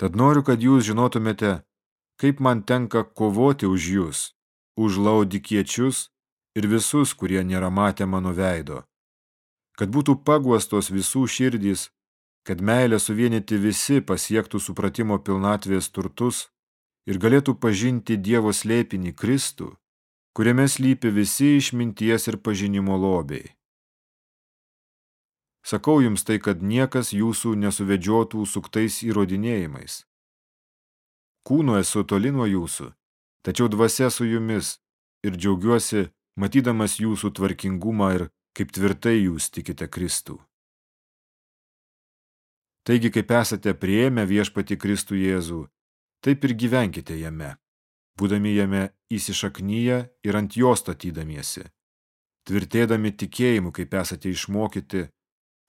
Tad noriu, kad jūs žinotumėte, kaip man tenka kovoti už jūs, už laudikiečius ir visus, kurie nėra matę mano veido. Kad būtų paguostos visų širdys, kad meilė suvienyti visi pasiektų supratimo pilnatvės turtus ir galėtų pažinti Dievo slėpinį Kristų, kuriame slypi visi išminties ir pažinimo lobiai. Sakau jums tai, kad niekas jūsų nesuvedžiotų suktais įrodinėjimais. Kūnu esu toli nuo jūsų, tačiau dvasia su jumis ir džiaugiuosi, matydamas jūsų tvarkingumą ir kaip tvirtai jūs tikite Kristų. Taigi, kaip esate prieėmę viešpati Kristų Jėzų, taip ir gyvenkite jame, būdami jame įsišaknyje ir ant jo statydamiesi, tvirtėdami tikėjimu, kaip esate išmokyti,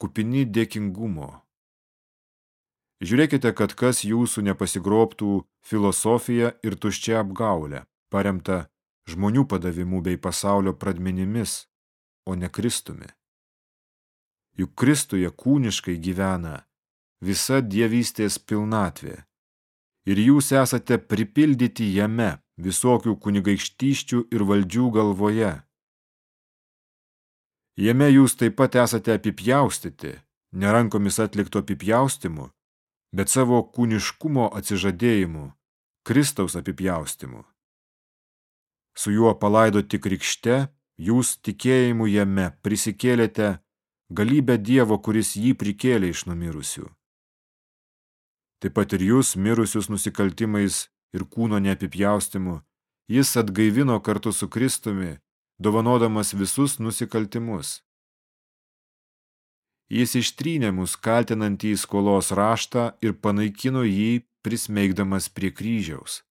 kupini dėkingumo. Žiūrėkite, kad kas jūsų nepasigrobtų filosofiją ir tuščia apgaulę, paremta žmonių padavimu bei pasaulio pradmenimis, o ne Kristumi. Juk Kristuje kūniškai gyvena visa dievystės pilnatvė. Ir jūs esate pripildyti jame visokių kunigaikštyščių ir valdžių galvoje. Jame jūs taip pat esate apipjaustyti, ne rankomis atlikto apipjaustimu, bet savo kūniškumo atsižadėjimu, Kristaus apipjaustimu. Su juo palaidoti krikšte, jūs tikėjimu jame prisikėlėte galybę Dievo, kuris jį prikėlė iš numirusių. Taip pat ir jūs, mirusius nusikaltimais ir kūno neapipjaustimu, jis atgaivino kartu su Kristumi, dovanodamas visus nusikaltimus. Jis ištrynė mus kaltinantį skolos raštą ir panaikino jį, prismeigdamas prie kryžiaus.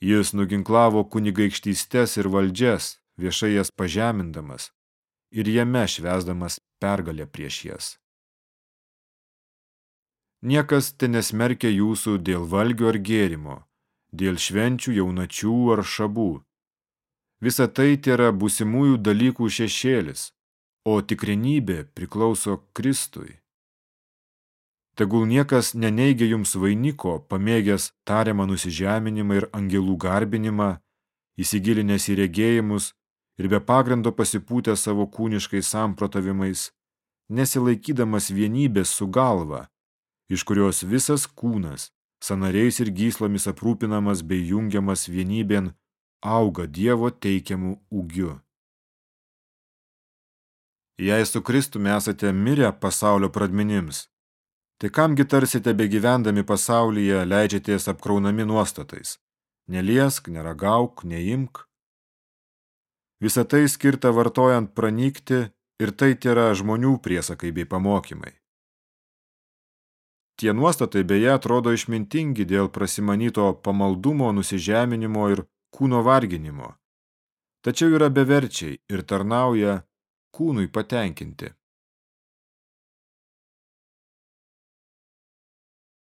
Jis nuginklavo kunigaikštystes ir valdžias, viešai jas pažemindamas ir jame švesdamas pergalę prieš jas. Niekas te nesmerkia jūsų dėl valgio ar gėrimo, dėl švenčių, jaunačių ar šabų. Visa tai yra būsimųjų dalykų šešėlis, o tikrenybė priklauso Kristui. Tegul niekas neneigia jums vainiko, pamėgęs tariamą nusižeminimą ir angelų garbinimą, įsigilinęs į regėjimus ir be pagrindo pasipūtę savo kūniškais samprotavimais, nesilaikydamas vienybės su galva, iš kurios visas kūnas, sanariais ir gyslomis aprūpinamas bei jungiamas vienybėn, auga Dievo teikiamų ūgiu. Jei su Kristumi esate mirę pasaulio pradmenims, tai kamgi tarsi tebe gyvendami pasaulyje leidžiatės apkraunami nuostatais? Neliesk, neragauk, neimk. Visą tai skirta vartojant pranykti ir tai yra žmonių priesakai bei pamokymai. Tie nuostatai beje atrodo išmintingi dėl prasimanyto pamaldumo, nusižeminimo ir kūno varginimo. Tačiau yra beverčiai ir tarnauja kūnui patenkinti.